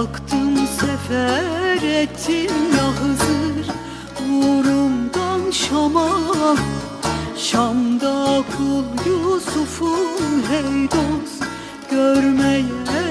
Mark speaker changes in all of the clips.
Speaker 1: Kalktın sefer ettin ahızır ah Uğrumdan Şam'a. Şam'da kul Yusuf'u hey dost Görmeye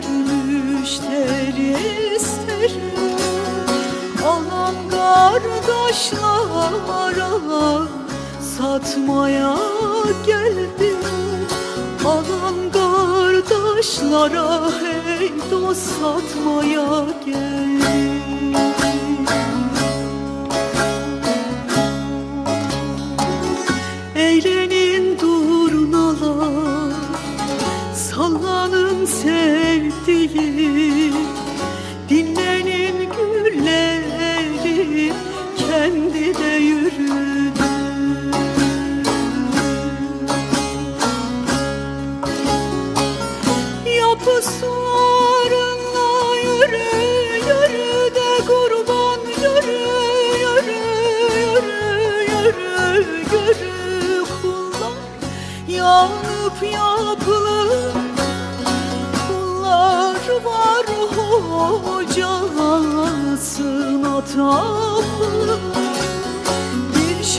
Speaker 1: geher müşteri isterim. Alan kardeşlara satmaya geldim. Alan kardeşlara hey dost satmaya geldim de yürüdü Yapıslarınla yürü Yürü de kurban Yürü yürü yürü Yürü yürü. Kullar Yanıp yapılır Kullar var tapılır Bir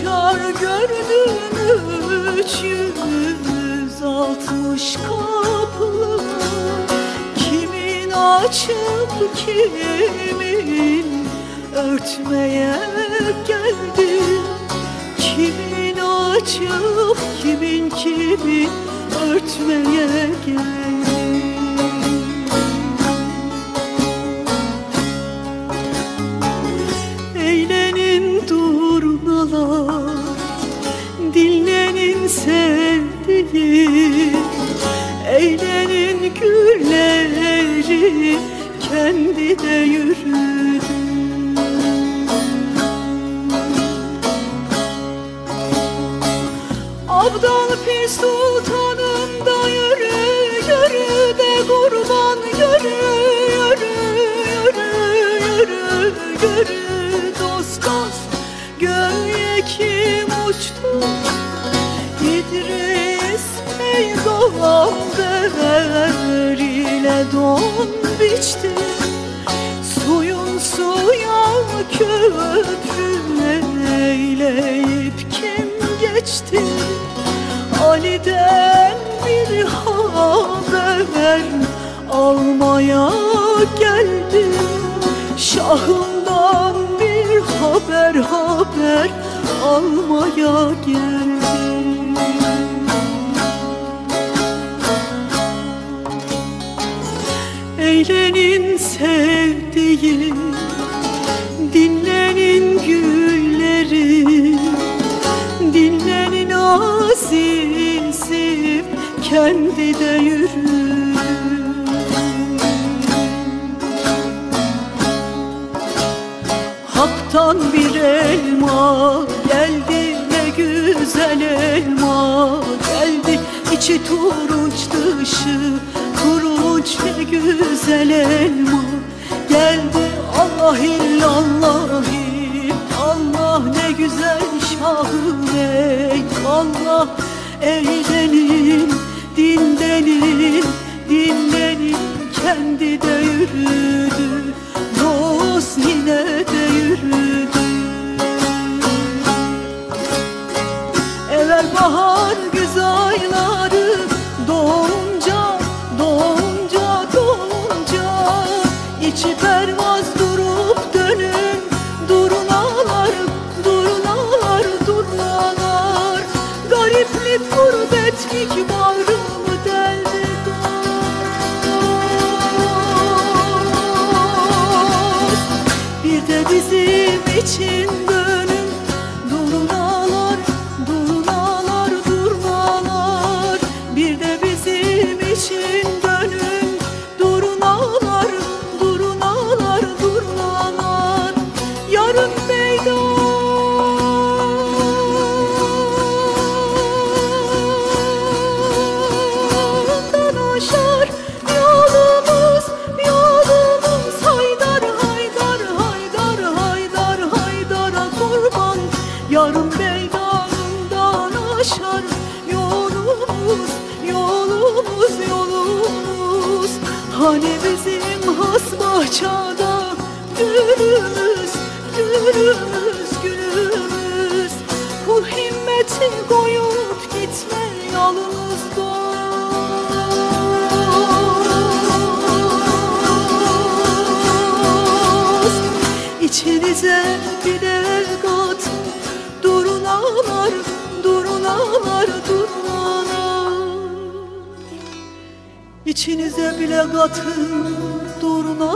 Speaker 1: şar gördüm üç yüz altmış kapılı Kimin açıp kimin örtmeye geldi? Kimin açıp kimin kimin örtmeye geldi Eğlenin gülleri Kendi de yürüdü. Abdal Pir Sultanım peygamber ile don biçti. Suyun suya köprü eyleyip kim geçti? Ali'den bir haber almaya geldim. Şahımdan bir haber haber almaya geldim Eğlenin sevdiğim Dinlenin gülleri Dinlenin azizim Kendi de yürü Hak'tan bir elma geldi ne güzel elma geldi. İçi turunç dışı turunç ne güzel elma. Geldi Allah illallah Allah ne güzel şahım ey Allah eğlenin dinlenin dinlenin kendi de için Yarın meydanından aşar Yolumuz, yolumuz, yolumuz. Hani bizim has bahçada Gülümüz, gülümüz, gülümüz. Kul himmeti koyup gitme yalnız İçinize bile İçinize bile katın Durnalar, dur